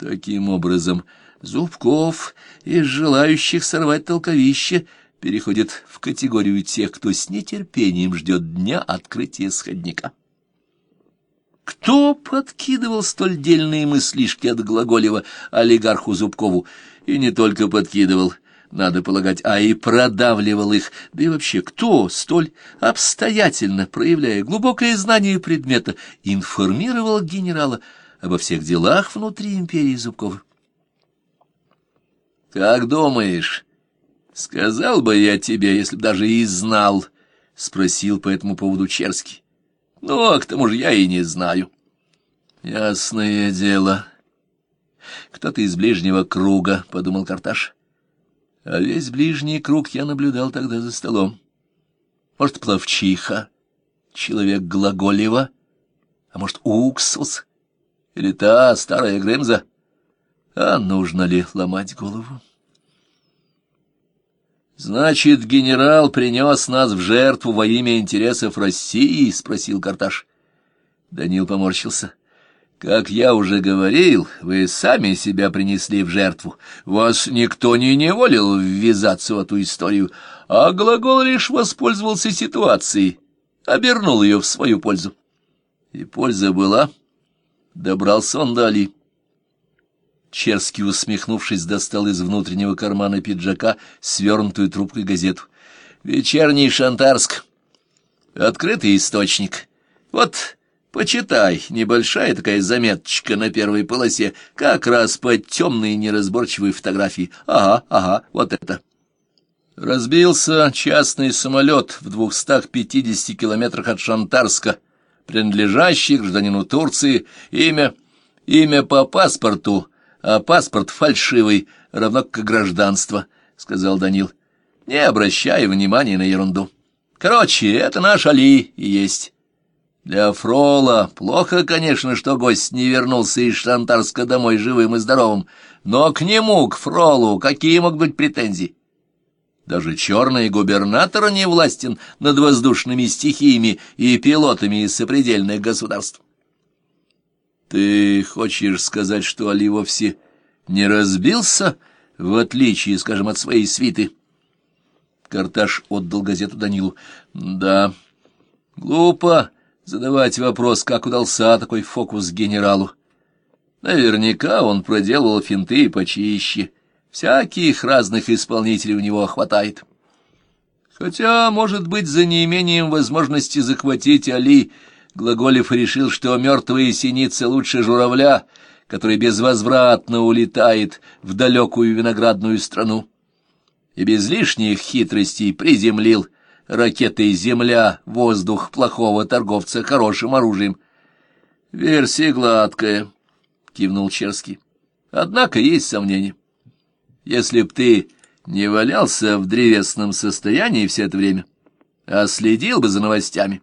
Таким образом, Зубков из желающих сорвать толковище переходит в категорию тех, кто с нетерпением ждет дня открытия сходника. Кто подкидывал столь дельные мыслишки от Глаголева олигарху Зубкову? И не только подкидывал, надо полагать, а и продавливал их. Да и вообще, кто столь обстоятельно, проявляя глубокое знание предмета, информировал генерала обо всех делах внутри империи Зубкова? «Как думаешь, сказал бы я тебе, если б даже и знал?» — спросил по этому поводу Черский. «Ну, а к тому же я и не знаю». «Ясное дело. Кто-то из ближнего круга», — подумал Карташ. «А весь ближний круг я наблюдал тогда за столом. Может, плавчиха, человек Глаголева, а может, уксус, или та старая Гремза?» А нужно ли ломать голову? «Значит, генерал принес нас в жертву во имя интересов России?» — спросил Карташ. Данил поморщился. «Как я уже говорил, вы сами себя принесли в жертву. Вас никто не неволил ввязаться в эту историю, а глагол лишь воспользовался ситуацией, обернул ее в свою пользу. И польза была. Добрался он до Али. Черский, усмехнувшись, достал из внутреннего кармана пиджака свернутую трубкой газету. «Вечерний Шантарск. Открытый источник. Вот, почитай, небольшая такая заметочка на первой полосе, как раз под темные неразборчивые фотографии. Ага, ага, вот это». Разбился частный самолет в двухстах пятидесяти километрах от Шантарска, принадлежащий гражданину Турции, имя, имя по паспорту — а паспорт фальшивый, равно как гражданство, — сказал Данил. — Не обращай внимания на ерунду. Короче, это наш Али и есть. Для Фрола плохо, конечно, что гость не вернулся из Шантарска домой живым и здоровым, но к нему, к Фролу, какие могут быть претензии? Даже черный губернатор не властен над воздушными стихиями и пилотами из сопредельных государств. Ты хочешь сказать, что Али вовсе не разбился, в отличие, скажем, от своей свиты? Карташ отдал газету Данилу. Да, глупо задавать вопрос, как удался такой фокус генералу. Наверняка он проделывал финты почище. Всяких разных исполнителей у него хватает. Хотя, может быть, за неимением возможности захватить Али Глаголев решил, что мертвые синицы лучше журавля, который безвозвратно улетает в далекую виноградную страну. И без лишних хитростей приземлил ракетой «Земля» воздух плохого торговца хорошим оружием. «Версия гладкая», — кивнул Черский. «Однако есть сомнения. Если б ты не валялся в древесном состоянии все это время, а следил бы за новостями»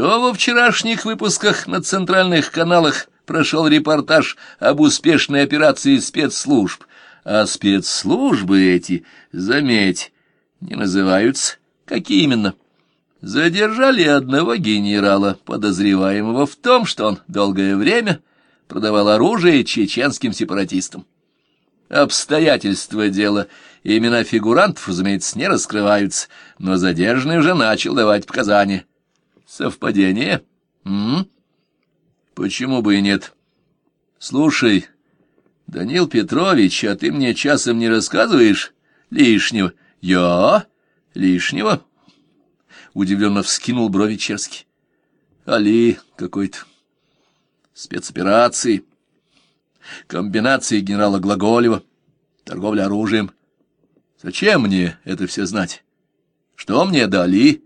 то во вчерашних выпусках на центральных каналах прошел репортаж об успешной операции спецслужб, а спецслужбы эти, заметь, не называются. Какие именно? Задержали одного генерала, подозреваемого в том, что он долгое время продавал оружие чеченским сепаратистам. Обстоятельства дела, имена фигурантов, разумеется, не раскрываются, но задержанный уже начал давать показания. Совпадение? М? Почему бы и нет? Слушай, Данил Петрович, а ты мне часом не рассказываешь лишнего? Я? Лишнего? Удивленно вскинул брови Черский. Али какой-то. Спецоперации. Комбинации генерала Глаголева. Торговля оружием. Зачем мне это все знать? Что мне дали?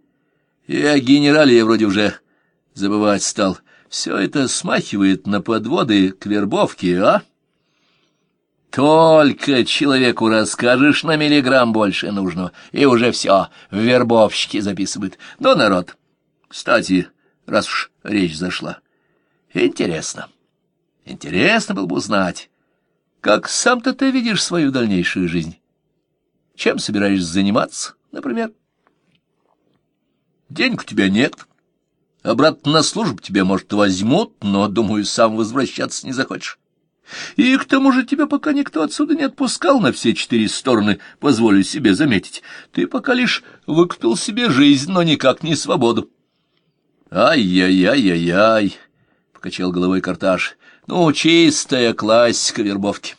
И о генерале я вроде уже забывать стал. Все это смахивает на подводы к вербовке, а? Только человеку расскажешь на миллиграмм больше нужного, и уже все в вербовщики записывают. Ну, народ, кстати, раз уж речь зашла, интересно, интересно было бы узнать, как сам-то ты видишь свою дальнейшую жизнь. Чем собираешься заниматься, например? — Денег у тебя нет. Обратно на службу тебя, может, возьмут, но, думаю, сам возвращаться не захочешь. И к тому же тебя пока никто отсюда не отпускал на все четыре стороны, позволю себе заметить. Ты пока лишь выкупил себе жизнь, но никак не свободу. Ай-яй-яй-яй-яй, — покачал головой Карташ. Ну, чистая классика вербовки.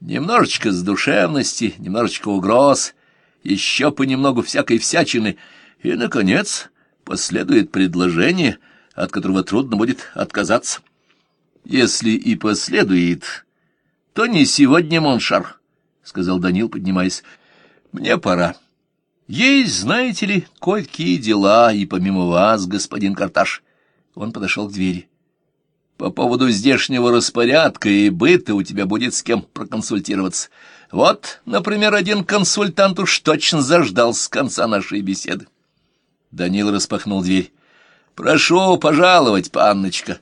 Немножечко сдушевности, немножечко угроз, еще понемногу всякой всячины, и, наконец, последует предложение, от которого трудно будет отказаться. Если и последует, то не сегодня, Моншар, — сказал Данил, поднимаясь. — Мне пора. Есть, знаете ли, кое-какие дела, и помимо вас, господин Карташ. Он подошел к двери. По поводу здешнего распорядка и быта у тебя будет с кем проконсультироваться. Вот, например, один консультант уж точно заждал с конца нашей беседы. Данил распахнул дверь. — Прошу пожаловать, панночка.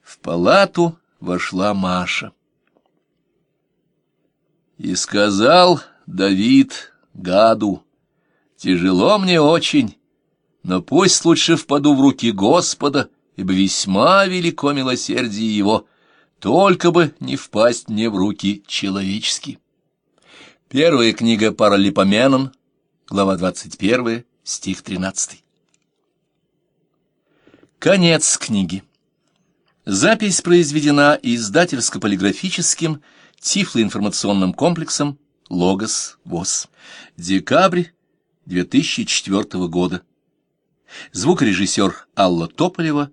В палату вошла Маша. И сказал Давид гаду, «Тяжело мне очень, но пусть лучше впаду в руки Господа, ибо весьма велико милосердие его, только бы не впасть мне в руки человеческие». Первая книга Паралипоменон, глава 21, стих 13. Конец книги. Запись произведена издательско-полиграфическим тифлоинформационным комплексом «Логос ВОЗ». Декабрь 2004 года. Звукорежиссер Алла Тополева